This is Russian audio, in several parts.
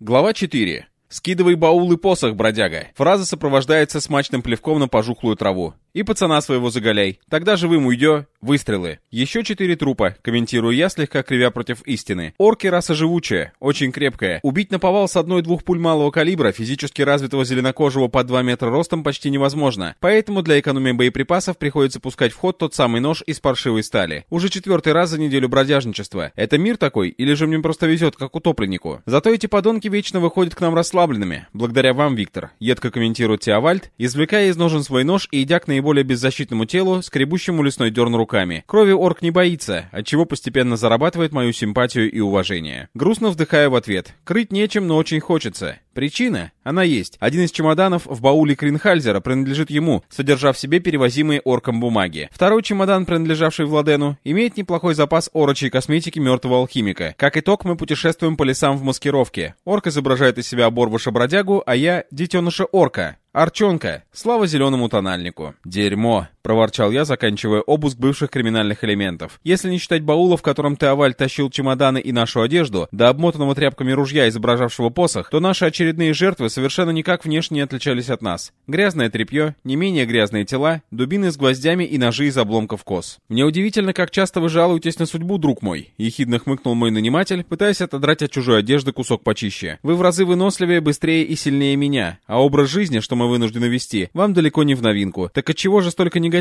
Глава 4. «Скидывай баул и посох, бродяга!» Фраза сопровождается смачным плевком на пожухлую траву. «И пацана своего заголяй. Тогда живым уйдё. Выстрелы. Еще четыре трупа», — комментирую я, слегка кривя против истины. «Орки раса живучая, очень крепкая. Убить наповал с одной-двух пуль малого калибра физически развитого зеленокожего под 2 метра ростом почти невозможно. Поэтому для экономии боеприпасов приходится пускать в ход тот самый нож из паршивой стали. Уже четвертый раз за неделю бродяжничества. Это мир такой, или же мне просто везет, как утопленнику? Зато эти подонки вечно выходят к нам расслабленными. Благодаря вам, Виктор. Едко комментирует Теовальд, извлекая из ножен свой нож и идя к наиболее беззащитному телу, скребущему лесной дерн руками. Крови орк не боится, отчего постепенно зарабатывает мою симпатию и уважение. Грустно вздыхаю в ответ. Крыть нечем, но очень хочется. Причина? Она есть. Один из чемоданов в бауле Кринхальзера принадлежит ему, содержав в себе перевозимые орком бумаги. Второй чемодан, принадлежавший Владену, имеет неплохой запас орочей косметики мертвого алхимика. Как итог, мы путешествуем по лесам в маскировке. Орк изображает из себя оборвыша-бродягу, а я — детеныша орка. Арчонка. Слава зеленому тональнику. Дерьмо, проворчал я, заканчивая обыск бывших криминальных элементов. Если не считать баула, в котором Теоваль тащил чемоданы и нашу одежду, до обмотанного тряпками ружья, изображавшего посох, то наши очередные жертвы совершенно никак внешне не отличались от нас. Грязное тряпье, не менее грязные тела, дубины с гвоздями и ножи из обломков кос. Мне удивительно, как часто вы жалуетесь на судьбу, друг мой. Ехидно хмыкнул мой наниматель, пытаясь отодрать от чужой одежды кусок почище. Вы в разы выносливее, быстрее и сильнее меня, а образ жизни, что мы вынуждены вести, вам далеко не в новинку. Так от чего же столько негатива?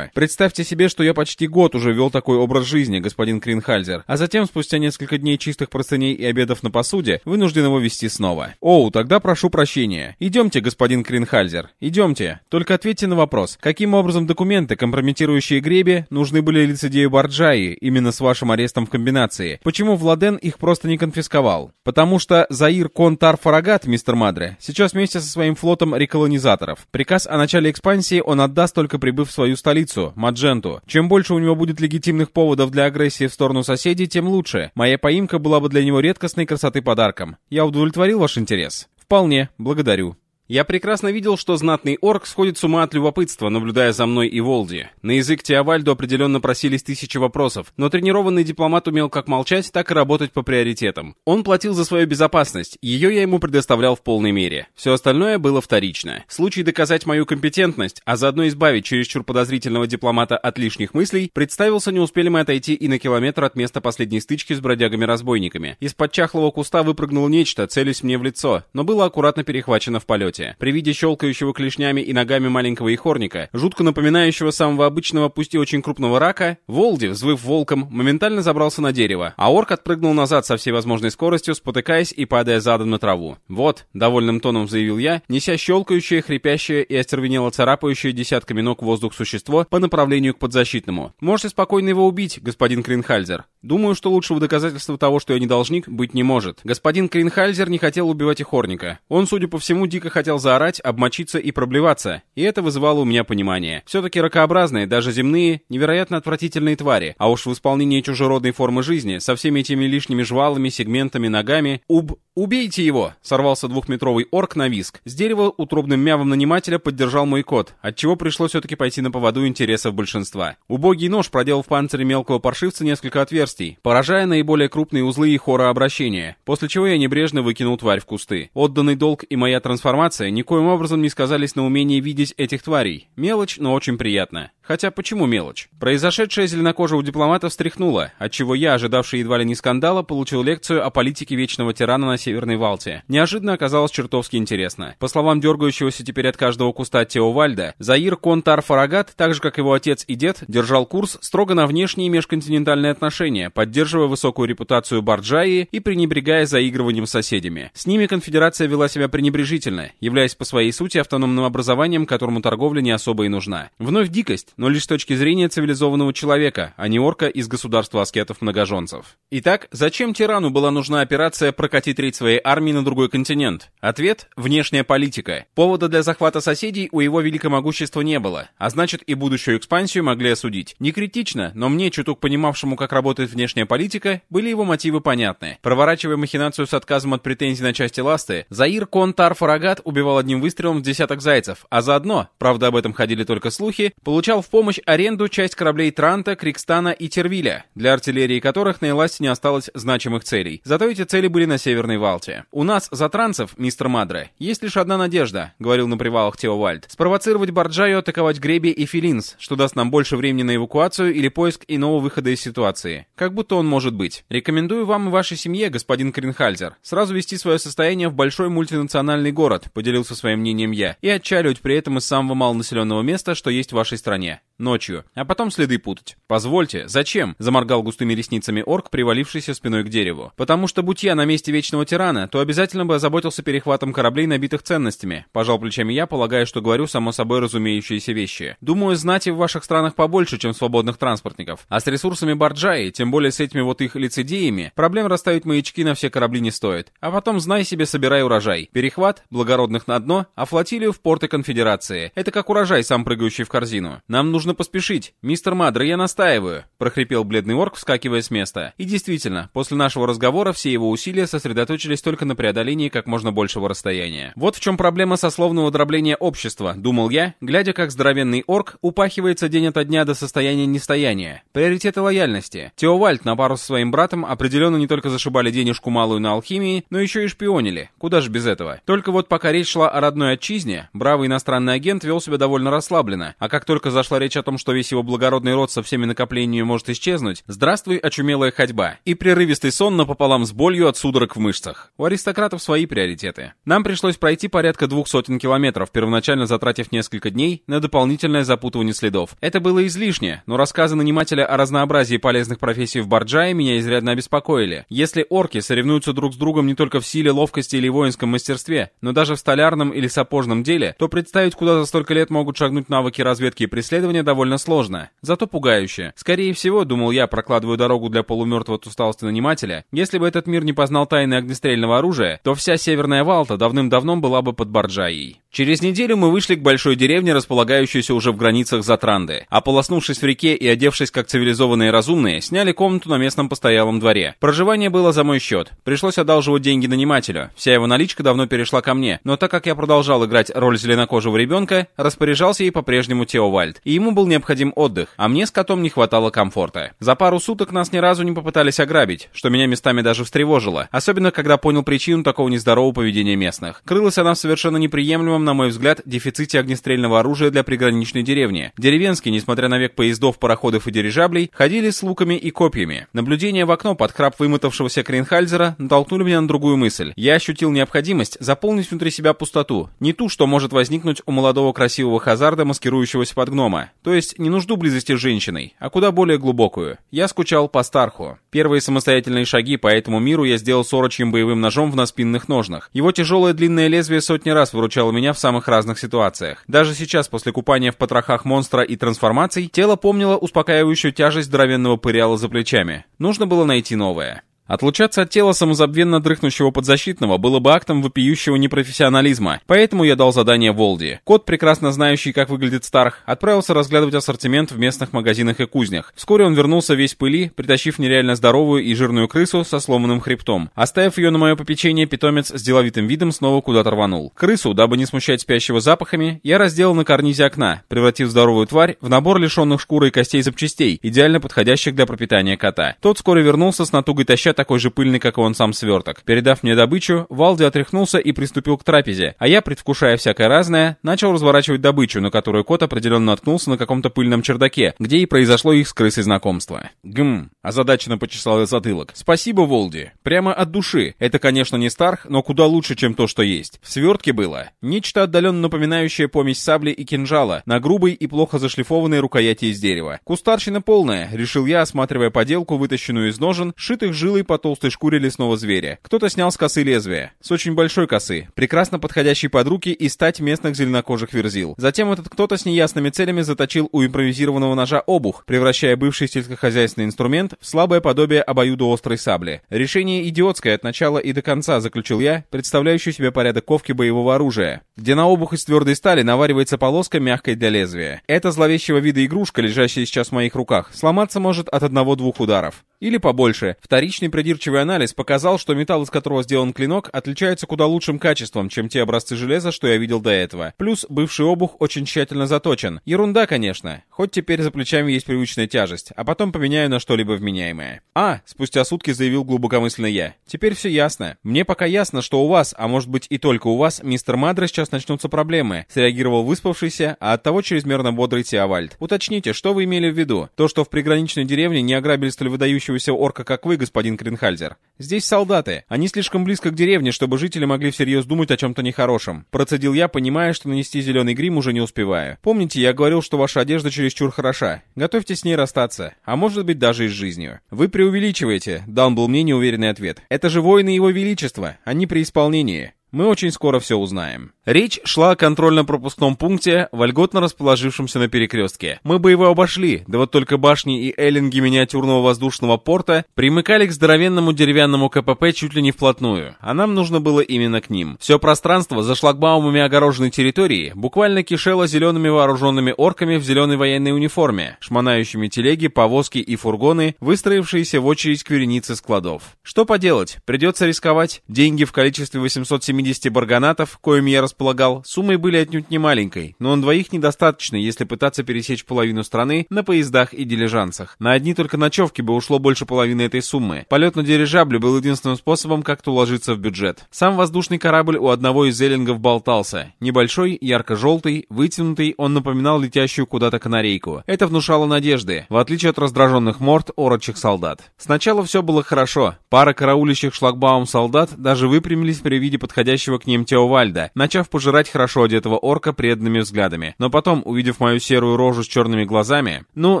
Представьте себе, что я почти год уже вел такой образ жизни, господин Кринхальзер, а затем, спустя несколько дней чистых простыней и обедов на посуде, вынужден его вести снова. Оу, тогда прошу прощения. Идемте, господин Кринхальзер, идемте. Только ответьте на вопрос, каким образом документы, компрометирующие Гребе, нужны были лицедею Барджаи именно с вашим арестом в комбинации? Почему Владен их просто не конфисковал? Потому что Заир Контар Фарагат, мистер Мадре, сейчас вместе со своим флотом реколонизаторов. Приказ о начале экспансии он отдаст только прибыв в свою столицу, Мадженту. Чем больше у него будет легитимных поводов для агрессии в сторону соседей, тем лучше. Моя поимка была бы для него редкостной красоты подарком. Я удовлетворил ваш интерес? Вполне, благодарю. Я прекрасно видел, что знатный орк сходит с ума от любопытства, наблюдая за мной и Волди. На язык Теовальду определенно просились тысячи вопросов, но тренированный дипломат умел как молчать, так и работать по приоритетам. Он платил за свою безопасность, ее я ему предоставлял в полной мере. Все остальное было вторично. Случай доказать мою компетентность, а заодно избавить чересчур подозрительного дипломата от лишних мыслей, представился не успели мы отойти и на километр от места последней стычки с бродягами-разбойниками. Из-под чахлого куста выпрыгнуло нечто, целясь мне в лицо, но было аккуратно перехвачено в полете полете. При виде щелкающего клешнями и ногами маленького ихорника, жутко напоминающего самого обычного, пусть и очень крупного рака, Волди, взвыв волком, моментально забрался на дерево, а орк отпрыгнул назад со всей возможной скоростью, спотыкаясь и падая задом на траву. «Вот», — довольным тоном заявил я, неся щелкающее, хрипящее и остервенело царапающее десятками ног воздух существо по направлению к подзащитному. «Можете спокойно его убить, господин Кринхальзер. Думаю, что лучшего доказательства того, что я не должник, быть не может. Господин Кринхальзер не хотел убивать ихорника. Он, судя по всему, дико хотел хотел заорать, обмочиться и проблеваться, и это вызывало у меня понимание. Все-таки ракообразные, даже земные, невероятно отвратительные твари, а уж в исполнении чужеродной формы жизни, со всеми этими лишними жвалами, сегментами, ногами, уб... «Убейте его!» — сорвался двухметровый орк на виск. С дерева утробным мявом нанимателя поддержал мой кот, отчего пришлось все-таки пойти на поводу интересов большинства. Убогий нож проделал в панцире мелкого паршивца несколько отверстий, поражая наиболее крупные узлы и хорообращения, после чего я небрежно выкинул тварь в кусты. Отданный долг и моя трансформация никоим образом не сказались на умении видеть этих тварей. Мелочь, но очень приятно. Хотя почему мелочь? Произошедшее зеленокожего дипломата встряхнуло, отчего я, ожидавший едва ли не скандала, получил лекцию о политике вечного тирана на Северной Валте. Неожиданно оказалось чертовски интересно. По словам дергающегося теперь от каждого куста Теовальда, Заир Контар Фарагат, так же как его отец и дед, держал курс строго на внешние межконтинентальные отношения, поддерживая высокую репутацию Барджаи и пренебрегая заигрыванием с соседями. С ними конфедерация вела себя пренебрежительно, являясь по своей сути автономным образованием, которому торговля не особо и нужна. Вновь дикость, но лишь с точки зрения цивилизованного человека, а не орка из государства аскетов-многоженцев. Итак, зачем тирану была нужна операция прокатить треть своей армии на другой континент? Ответ – внешняя политика. Повода для захвата соседей у его великомогущества не было, а значит и будущую экспансию могли осудить. Не критично, но мне, чуток понимавшему, как работает внешняя политика, были его мотивы понятны. Проворачивая махинацию с отказом от претензий на части ласты, Заир Контар Фарагат убивал одним выстрелом десяток зайцев, а заодно, правда об этом ходили только слухи, получал в помощь аренду часть кораблей Транта, Крикстана и Тервиля, для артиллерии которых на Эласте не осталось значимых целей. Зато эти цели были на Северной Валте. «У нас, за трансов, мистер Мадре, есть лишь одна надежда», — говорил на привалах Теовальд, «спровоцировать Барджаю атаковать Греби и Филинс, что даст нам больше времени на эвакуацию или поиск иного выхода из ситуации. Как будто он может быть. Рекомендую вам и вашей семье, господин Кринхальзер, сразу вести свое состояние в большой мультинациональный город, поделился своим мнением я, и отчаливать при этом из самого малонаселенного места, что есть в вашей стране. Ночью. А потом следы путать. Позвольте, зачем? Заморгал густыми ресницами орк, привалившийся спиной к дереву. Потому что, будь я на месте Вечного Тирана, то обязательно бы озаботился перехватом кораблей, набитых ценностями. Пожал плечами я, полагая, что говорю само собой разумеющиеся вещи. Думаю, знати в ваших странах побольше, чем свободных транспортников. А с ресурсами Барджаи, тем более с этими вот их лицедеями, проблем расставить маячки на все корабли не стоит. А потом, знай себе, собирай урожай. Перехват, благородных на дно, а флотилию в порты конфедерации. Это как урожай, сам прыгающий в корзину. Нам нужно нужно поспешить. Мистер Мадр, я настаиваю», — прохрипел бледный орк, вскакивая с места. И действительно, после нашего разговора все его усилия сосредоточились только на преодолении как можно большего расстояния. Вот в чем проблема сословного дробления общества, думал я, глядя, как здоровенный орк упахивается день ото дня до состояния нестояния. Приоритеты лояльности. Теовальд на пару со своим братом определенно не только зашибали денежку малую на алхимии, но еще и шпионили. Куда же без этого? Только вот пока речь шла о родной отчизне, бравый иностранный агент вел себя довольно расслабленно, а как только зашла речь речь о том, что весь его благородный род со всеми накоплениями может исчезнуть, здравствуй, очумелая ходьба, и прерывистый сон напополам с болью от судорог в мышцах. У аристократов свои приоритеты. Нам пришлось пройти порядка двух сотен километров, первоначально затратив несколько дней на дополнительное запутывание следов. Это было излишне, но рассказы нанимателя о разнообразии полезных профессий в Барджае меня изрядно обеспокоили. Если орки соревнуются друг с другом не только в силе, ловкости или воинском мастерстве, но даже в столярном или сапожном деле, то представить, куда за столько лет могут шагнуть навыки разведки и преследования довольно сложно, зато пугающе. Скорее всего, думал я, прокладываю дорогу для полумертвого от усталости нанимателя, если бы этот мир не познал тайны огнестрельного оружия, то вся Северная Валта давным-давно была бы под Барджаей. Через неделю мы вышли к большой деревне, располагающейся уже в границах Затранды. Ополоснувшись в реке и одевшись как цивилизованные разумные, сняли комнату на местном постоялом дворе. Проживание было за мой счет. Пришлось одалживать деньги нанимателю. Вся его наличка давно перешла ко мне, но так как я продолжал играть роль зеленокожего ребенка, распоряжался ей по-прежнему Теовальд, и ему был необходим отдых, а мне с котом не хватало комфорта. За пару суток нас ни разу не попытались ограбить, что меня местами даже встревожило, особенно когда понял причину такого нездорового поведения местных. Крылась она в совершенно неприемлемом на мой взгляд, дефиците огнестрельного оружия для приграничной деревни. Деревенские, несмотря на век поездов, пароходов и дирижаблей, ходили с луками и копьями. Наблюдение в окно под храп вымотавшегося Крейнхальзера натолкнули меня на другую мысль. Я ощутил необходимость заполнить внутри себя пустоту. Не ту, что может возникнуть у молодого красивого хазарда, маскирующегося под гнома. То есть не нужду близости с женщиной, а куда более глубокую. Я скучал по Старху. Первые самостоятельные шаги по этому миру я сделал сорочьим боевым ножом в наспинных ножнах. Его тяжелое длинное лезвие сотни раз выручало меня в самых разных ситуациях. Даже сейчас, после купания в потрохах монстра и трансформаций, тело помнило успокаивающую тяжесть здоровенного пыряла за плечами. Нужно было найти новое. Отлучаться от тела самозабвенно дрыхнущего подзащитного было бы актом вопиющего непрофессионализма, поэтому я дал задание Волди. Кот, прекрасно знающий, как выглядит Старх, отправился разглядывать ассортимент в местных магазинах и кузнях. Вскоре он вернулся весь пыли, притащив нереально здоровую и жирную крысу со сломанным хребтом. Оставив ее на мое попечение, питомец с деловитым видом снова куда-то рванул. Крысу, дабы не смущать спящего запахами, я разделал на карнизе окна, превратив здоровую тварь в набор лишенных шкуры и костей запчастей, идеально подходящих для пропитания кота. Тот вскоре вернулся с натугой таща такой же пыльный, как и он сам сверток. Передав мне добычу, Валди отряхнулся и приступил к трапезе, а я, предвкушая всякое разное, начал разворачивать добычу, на которую кот определенно наткнулся на каком-то пыльном чердаке, где и произошло их с крысой знакомство. Гм, озадаченно почесал я затылок. Спасибо, Волди. Прямо от души. Это, конечно, не Старх, но куда лучше, чем то, что есть. В свертке было нечто отдаленно напоминающее помесь сабли и кинжала на грубой и плохо зашлифованной рукояти из дерева. Кустарщина полная, решил я, осматривая поделку, вытащенную из ножен, шитых жилой по толстой шкуре лесного зверя. Кто-то снял с косы лезвие. С очень большой косы, прекрасно подходящей под руки и стать местных зеленокожих верзил. Затем этот кто-то с неясными целями заточил у импровизированного ножа обух, превращая бывший сельскохозяйственный инструмент в слабое подобие обоюдоострой сабли. Решение идиотское от начала и до конца, заключил я, представляющий себе порядок ковки боевого оружия, где на обух из твердой стали наваривается полоска мягкой для лезвия. Эта зловещего вида игрушка, лежащая сейчас в моих руках, сломаться может от одного-двух ударов. Или побольше, вторичный придирчивый анализ показал, что металл, из которого сделан клинок, отличается куда лучшим качеством, чем те образцы железа, что я видел до этого. Плюс бывший обух очень тщательно заточен. Ерунда, конечно. Хоть теперь за плечами есть привычная тяжесть, а потом поменяю на что-либо вменяемое. А, спустя сутки заявил глубокомысленно я. Теперь все ясно. Мне пока ясно, что у вас, а может быть и только у вас, мистер Мадре, сейчас начнутся проблемы. Среагировал выспавшийся, а оттого чрезмерно бодрый Теовальд. Уточните, что вы имели в виду? То, что в приграничной деревне не ограбили столь выдающегося орка, как вы, господин Кринхальзер. Здесь солдаты. Они слишком близко к деревне, чтобы жители могли всерьез думать о чем-то нехорошем. Процедил я, понимая, что нанести зеленый грим уже не успеваю. Помните, я говорил, что ваша одежда чересчур хороша. Готовьтесь с ней расстаться. А может быть даже и с жизнью. Вы преувеличиваете, дан был мне неуверенный ответ. Это же воины его величества, они при исполнении. Мы очень скоро все узнаем. Речь шла о контрольно-пропускном пункте, вольготно расположившемся на перекрестке. Мы бы его обошли, да вот только башни и эллинги миниатюрного воздушного порта примыкали к здоровенному деревянному КПП чуть ли не вплотную, а нам нужно было именно к ним. Все пространство за шлагбаумами огороженной территории буквально кишело зелеными вооруженными орками в зеленой военной униформе, шмонающими телеги, повозки и фургоны, выстроившиеся в очередь к веренице складов. Что поделать, придется рисковать. Деньги в количестве 870 70 барганатов, коими я располагал, суммой были отнюдь не маленькой, но на двоих недостаточно, если пытаться пересечь половину страны на поездах и дилижансах. На одни только ночевки бы ушло больше половины этой суммы. Полет на дирижабле был единственным способом как-то уложиться в бюджет. Сам воздушный корабль у одного из зеллингов болтался. Небольшой, ярко-желтый, вытянутый, он напоминал летящую куда-то канарейку. Это внушало надежды, в отличие от раздраженных морд орочих солдат. Сначала все было хорошо. Пара караулищих шлагбаум солдат даже выпрямились при виде подходящего подходящего к ним Теовальда, начав пожирать хорошо одетого орка преданными взглядами. Но потом, увидев мою серую рожу с черными глазами, ну,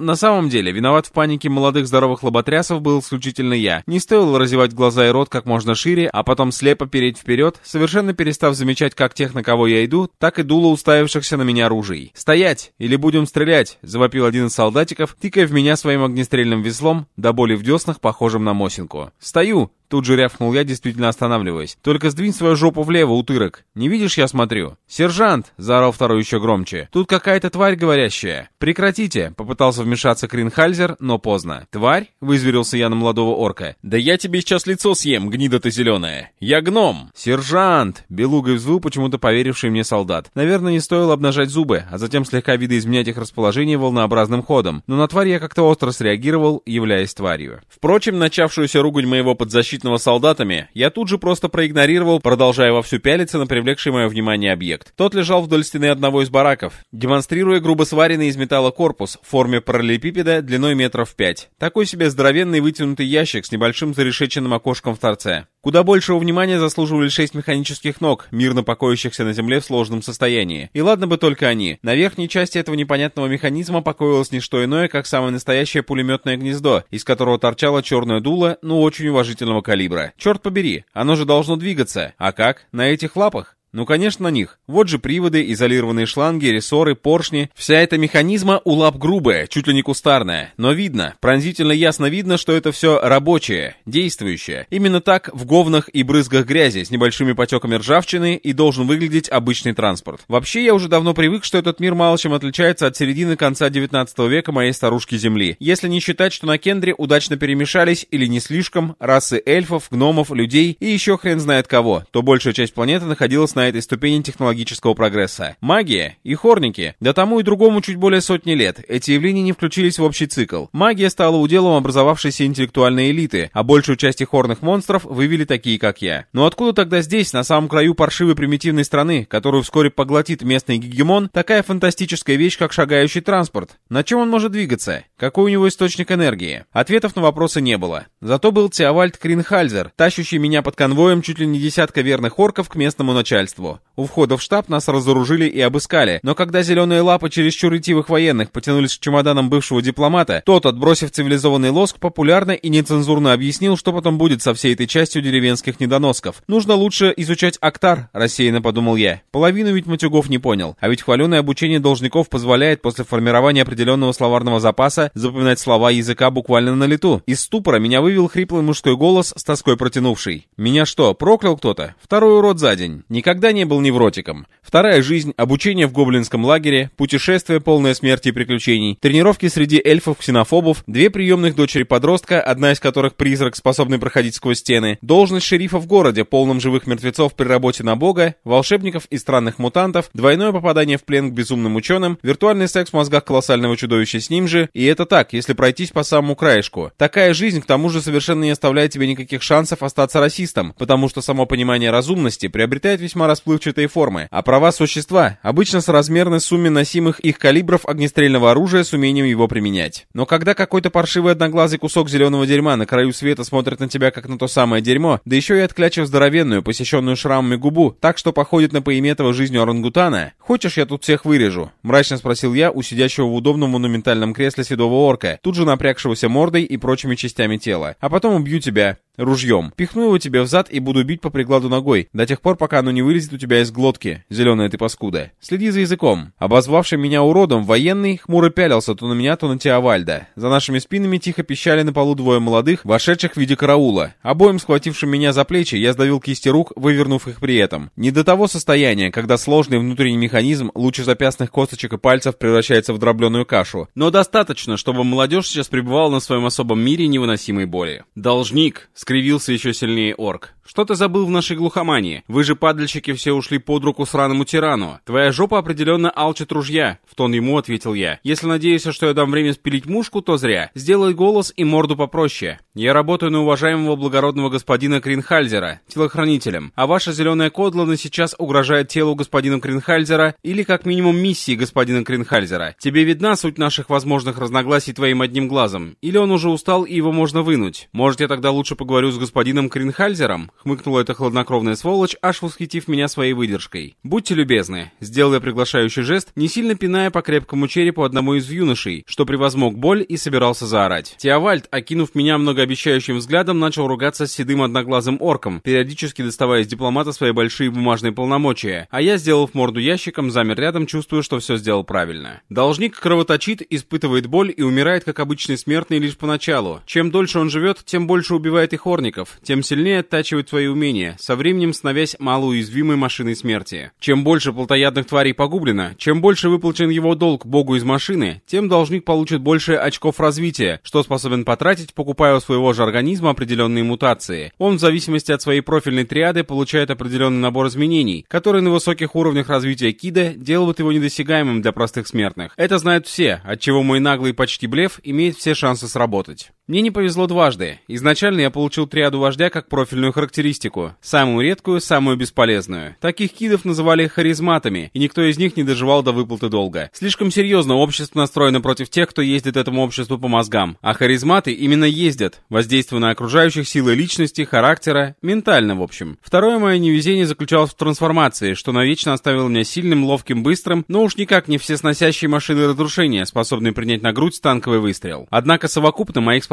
на самом деле, виноват в панике молодых здоровых лоботрясов был исключительно я. Не стоило разевать глаза и рот как можно шире, а потом слепо переть вперед, совершенно перестав замечать как тех, на кого я иду, так и дуло уставившихся на меня ружей. «Стоять! Или будем стрелять!» — завопил один из солдатиков, тыкая в меня своим огнестрельным веслом, до боли в деснах, похожим на мосинку. «Стою! Тут же рявкнул я, действительно останавливаясь. «Только сдвинь свою жопу влево, утырок. Не видишь, я смотрю?» «Сержант!» — заорал второй еще громче. «Тут какая-то тварь говорящая». «Прекратите!» — попытался вмешаться Кринхальзер, но поздно. «Тварь?» — вызверился я на молодого орка. «Да я тебе сейчас лицо съем, гнида ты зеленая! Я гном!» «Сержант!» — белугой взвыл почему-то поверивший мне солдат. Наверное, не стоило обнажать зубы, а затем слегка видоизменять их расположение волнообразным ходом. Но на тварь я как-то остро среагировал, являясь тварью. Впрочем, начавшуюся ругань моего подзащитника защитного солдатами, я тут же просто проигнорировал, продолжая вовсю пялиться на привлекший мое внимание объект. Тот лежал вдоль стены одного из бараков, демонстрируя грубо сваренный из металла корпус в форме параллелепипеда длиной метров пять. Такой себе здоровенный вытянутый ящик с небольшим зарешеченным окошком в торце. Куда большего внимания заслуживали шесть механических ног, мирно покоящихся на земле в сложном состоянии. И ладно бы только они. На верхней части этого непонятного механизма покоилось не что иное, как самое настоящее пулеметное гнездо, из которого торчало черное дуло, ну очень уважительного калибра. Черт побери, оно же должно двигаться. А как? На этих лапах? Ну, конечно, на них. Вот же приводы, изолированные шланги, рессоры, поршни. Вся эта механизма у лап грубая, чуть ли не кустарная. Но видно, пронзительно ясно видно, что это все рабочее, действующее. Именно так в говнах и брызгах грязи с небольшими потеками ржавчины и должен выглядеть обычный транспорт. Вообще, я уже давно привык, что этот мир мало чем отличается от середины конца 19 века моей старушки Земли. Если не считать, что на Кендре удачно перемешались или не слишком расы эльфов, гномов, людей и еще хрен знает кого, то большая часть планеты находилась на этой ступени технологического прогресса. Магия и хорники. Да тому и другому чуть более сотни лет. Эти явления не включились в общий цикл. Магия стала уделом образовавшейся интеллектуальной элиты, а большую часть их хорных монстров вывели такие, как я. Но откуда тогда здесь, на самом краю паршивой примитивной страны, которую вскоре поглотит местный гегемон, такая фантастическая вещь, как шагающий транспорт? На чем он может двигаться? Какой у него источник энергии? Ответов на вопросы не было. Зато был Теовальд Кринхальзер, тащущий меня под конвоем чуть ли не десятка верных орков к местному начальству начальству. У входа в штаб нас разоружили и обыскали, но когда зеленые лапы через ретивых военных потянулись к чемоданам бывшего дипломата, тот, отбросив цивилизованный лоск, популярно и нецензурно объяснил, что потом будет со всей этой частью деревенских недоносков. Нужно лучше изучать Актар, рассеянно подумал я. Половину ведь Матюгов не понял, а ведь хваленое обучение должников позволяет после формирования определенного словарного запаса запоминать слова языка буквально на лету. Из ступора меня вывел хриплый мужской голос с тоской протянувший. Меня что, проклял кто-то? Второй урод за день. Никогда никогда не был невротиком. Вторая жизнь, обучение в гоблинском лагере, путешествие полное смерти и приключений, тренировки среди эльфов-ксенофобов, две приемных дочери-подростка, одна из которых призрак, способный проходить сквозь стены, должность шерифа в городе, полном живых мертвецов при работе на бога, волшебников и странных мутантов, двойное попадание в плен к безумным ученым, виртуальный секс в мозгах колоссального чудовища с ним же, и это так, если пройтись по самому краешку. Такая жизнь, к тому же, совершенно не оставляет тебе никаких шансов остаться расистом, потому что само понимание разумности приобретает весьма расплывчатые формы, а права существа обычно соразмерны сумме носимых их калибров огнестрельного оружия с умением его применять. Но когда какой-то паршивый одноглазый кусок зеленого дерьма на краю света смотрит на тебя как на то самое дерьмо, да еще и отклячив здоровенную, посещенную шрамами губу, так что походит на поиметого жизнью орангутана, «Хочешь, я тут всех вырежу?» — мрачно спросил я у сидящего в удобном монументальном кресле седого орка, тут же напрягшегося мордой и прочими частями тела. «А потом убью тебя ружьем. Пихну его тебе в зад и буду бить по прикладу ногой, до тех пор, пока оно не вылезет у тебя из глотки, зеленая ты паскуда. Следи за языком. Обозвавший меня уродом, военный хмуро пялился то на меня, то на Теовальда. За нашими спинами тихо пищали на полу двое молодых, вошедших в виде караула. Обоим схватившим меня за плечи, я сдавил кисти рук, вывернув их при этом. Не до того состояния, когда сложный внутренний механизм лучезапястных косточек и пальцев превращается в дробленую кашу. Но достаточно, чтобы молодежь сейчас пребывала на своем особом мире невыносимой боли. Должник, скривился еще сильнее орк. «Что ты забыл в нашей глухомании? Вы же, падальщики, все ушли под руку сраному тирану. Твоя жопа определенно алчит ружья», — в тон ему ответил я. «Если надеешься, что я дам время спилить мушку, то зря. Сделай голос и морду попроще. Я работаю на уважаемого благородного господина Кринхальзера, телохранителем, а ваша зеленая кодлана сейчас угрожает телу господина Кринхальзера или как минимум миссии господина Кринхальзера. Тебе видна суть наших возможных разногласий твоим одним глазом? Или он уже устал и его можно вынуть? Может, я тогда лучше поговорю с господином Кринхальзером?» — хмыкнула эта хладнокровная сволочь, аж восхитив меня своей выдержкой. «Будьте любезны», — сделал я приглашающий жест, не сильно пиная по крепкому черепу одному из юношей, что превозмог боль и собирался заорать. Теовальд, окинув меня многообещающим взглядом, начал ругаться с седым одноглазым орком, периодически доставая из дипломата свои большие бумажные полномочия, а я, сделав морду ящиком, замер рядом, чувствуя, что все сделал правильно. Должник кровоточит, испытывает боль и умирает, как обычный смертный, лишь поначалу. Чем дольше он живет, тем больше убивает их орников, тем сильнее оттачивает свои умения, со временем становясь малоуязвимой машиной смерти. Чем больше плотоядных тварей погублено, чем больше выплачен его долг богу из машины, тем должник получит больше очков развития, что способен потратить, покупая у своего же организма определенные мутации. Он в зависимости от своей профильной триады получает определенный набор изменений, которые на высоких уровнях развития Кида делают его недосягаемым для простых смертных. Это знают все, отчего мой наглый почти блеф имеет все шансы сработать. Мне не повезло дважды. Изначально я получил триаду вождя как профильную характеристику. Самую редкую, самую бесполезную. Таких кидов называли харизматами, и никто из них не доживал до выплаты долга. Слишком серьезно общество настроено против тех, кто ездит этому обществу по мозгам. А харизматы именно ездят, воздействуя на окружающих силы личности, характера, ментально в общем. Второе мое невезение заключалось в трансформации, что навечно оставило меня сильным, ловким, быстрым, но уж никак не всесносящей машины разрушения, способной принять на грудь танковый выстрел. Однако совокупно моих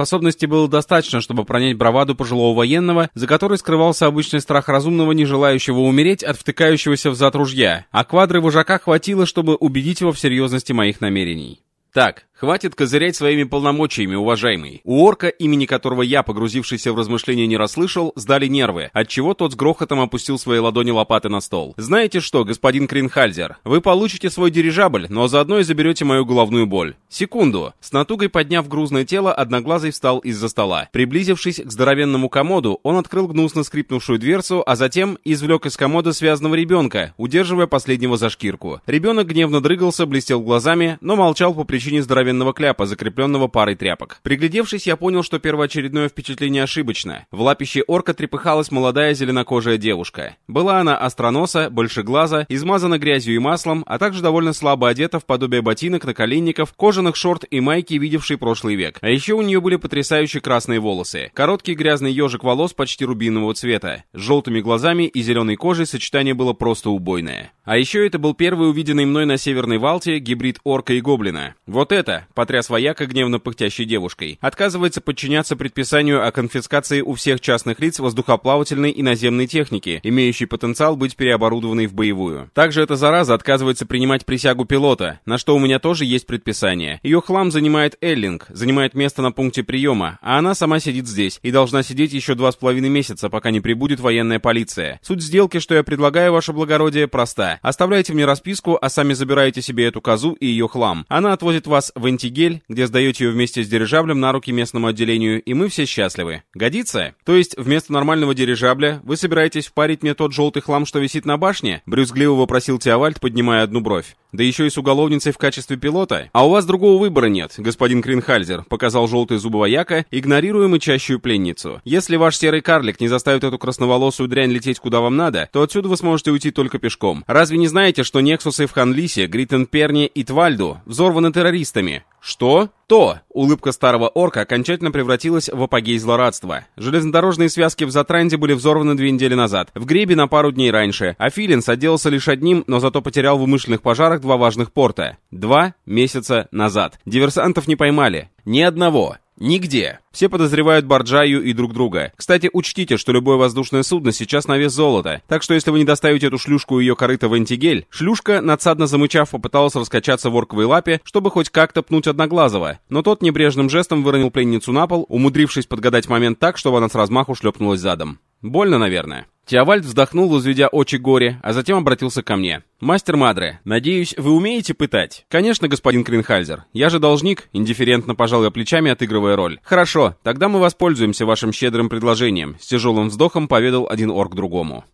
было достаточно, чтобы пронять браваду пожилого военного, за которой скрывался обычный страх разумного, не желающего умереть от втыкающегося в зад ружья, а квадры вожака хватило, чтобы убедить его в серьезности моих намерений. Так, Хватит козырять своими полномочиями, уважаемый. У орка, имени которого я, погрузившийся в размышления, не расслышал, сдали нервы, отчего тот с грохотом опустил свои ладони лопаты на стол. Знаете что, господин Кринхальзер, вы получите свой дирижабль, но заодно и заберете мою головную боль. Секунду. С натугой подняв грузное тело, одноглазый встал из-за стола. Приблизившись к здоровенному комоду, он открыл гнусно скрипнувшую дверцу, а затем извлек из комода связанного ребенка, удерживая последнего за шкирку. Ребенок гневно дрыгался, блестел глазами, но молчал по причине здоровенного здоровенного кляпа, закрепленного парой тряпок. Приглядевшись, я понял, что первоочередное впечатление ошибочно. В лапище орка трепыхалась молодая зеленокожая девушка. Была она остроноса, большеглаза, измазана грязью и маслом, а также довольно слабо одета в подобие ботинок, наколенников, кожаных шорт и майки, видевший прошлый век. А еще у нее были потрясающие красные волосы. Короткий грязный ежик волос почти рубинового цвета. С желтыми глазами и зеленой кожей сочетание было просто убойное. А еще это был первый увиденный мной на Северной Валте гибрид орка и гоблина. Вот это, потряс вояка гневно пыхтящей девушкой, отказывается подчиняться предписанию о конфискации у всех частных лиц воздухоплавательной и наземной техники, имеющей потенциал быть переоборудованной в боевую. Также эта зараза отказывается принимать присягу пилота, на что у меня тоже есть предписание. Ее хлам занимает Эллинг, занимает место на пункте приема, а она сама сидит здесь и должна сидеть еще два с половиной месяца, пока не прибудет военная полиция. Суть сделки, что я предлагаю, ваше благородие, проста. Оставляйте мне расписку, а сами забираете себе эту козу и ее хлам. Она отвозит вас в Антигель, где сдаете ее вместе с дирижаблем на руки местному отделению, и мы все счастливы. Годится? То есть, вместо нормального дирижабля вы собираетесь впарить мне тот желтый хлам, что висит на башне? Брюзгливо вопросил Теовальд, поднимая одну бровь. Да еще и с уголовницей в качестве пилота? А у вас другого выбора нет, господин Кринхальзер, показал желтый зубы вояка, игнорируя мычащую пленницу. Если ваш серый карлик не заставит эту красноволосую дрянь лететь куда вам надо, то отсюда вы сможете уйти только пешком. Разве не знаете, что Нексусы в Ханлисе, Гриттенперне и Твальду взорваны террористами? Что? То! Улыбка старого орка окончательно превратилась в апогей злорадства. Железнодорожные связки в Затранде были взорваны две недели назад, в Гребе на пару дней раньше, а Филинс отделался лишь одним, но зато потерял в умышленных пожарах два важных порта. Два месяца назад. Диверсантов не поймали. Ни одного. Нигде. Все подозревают Барджаю и друг друга. Кстати, учтите, что любое воздушное судно сейчас на вес золота. Так что если вы не доставите эту шлюшку и ее корыто в антигель, шлюшка, надсадно замычав, попыталась раскачаться в орковой лапе, чтобы хоть как-то пнуть Одноглазого. Но тот небрежным жестом выронил пленницу на пол, умудрившись подгадать момент так, чтобы она с размаху шлепнулась задом. Больно, наверное. Теовальд вздохнул, возведя очи горе, а затем обратился ко мне. «Мастер Мадре, надеюсь, вы умеете пытать?» «Конечно, господин Кринхальзер. Я же должник», — индифферентно пожал я плечами, отыгрывая роль. «Хорошо, тогда мы воспользуемся вашим щедрым предложением», — с тяжелым вздохом поведал один орк другому.